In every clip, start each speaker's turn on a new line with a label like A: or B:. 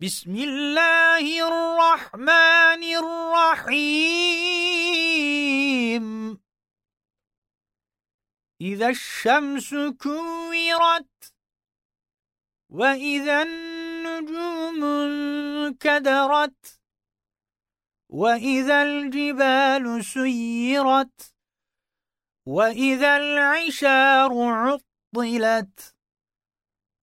A: بسم الله الرحمن الرحيم. إذا الشمس كورت وإذا النجوم انكدرت وإذا الجبال سيرت وإذا العشار عطلت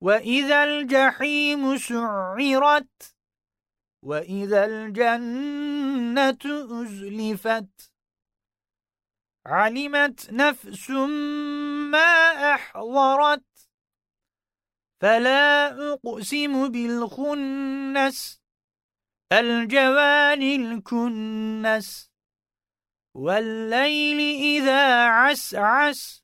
A: وإذا الجحيم سعرت وإذا الجنة أزلفت علمت نفس ما أحضرت فلا أقسم بالخنس الجوان الكنس والليل إذا عسعس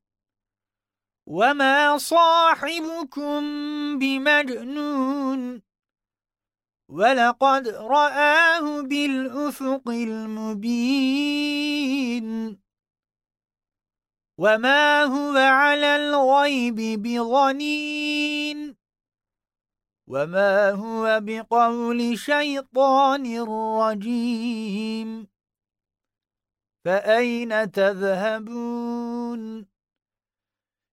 A: وما صاحبكم بمجنون ولقد رآه بالأفق المبين وما هو على الغيب بظنين وما هو بقول شيطان رجيم فأين تذهبون